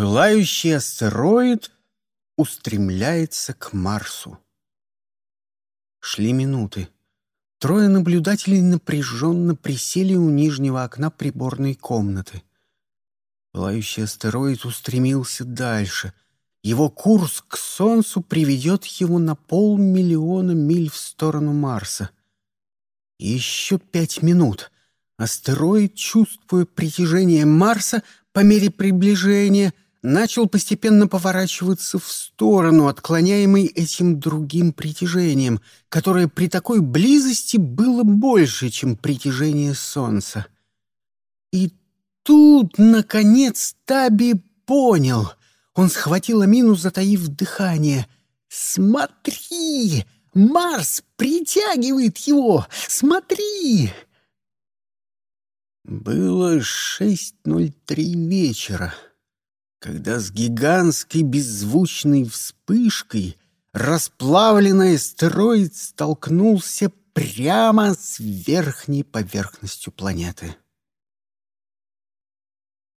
Пылающий астероид устремляется к Марсу. Шли минуты. Трое наблюдателей напряженно присели у нижнего окна приборной комнаты. Пылающий астероид устремился дальше. Его курс к Солнцу приведет его на полмиллиона миль в сторону Марса. Еще пять минут. Астероид, чувствуя притяжение Марса по мере приближения, начал постепенно поворачиваться в сторону, отклоняемый этим другим притяжением, которое при такой близости было больше, чем притяжение Солнца. И тут, наконец, Таби понял. Он схватил Амину, затаив дыхание. «Смотри! Марс притягивает его! Смотри!» Было 6.03 вечера когда с гигантской беззвучной вспышкой расплавленный астероид столкнулся прямо с верхней поверхностью планеты.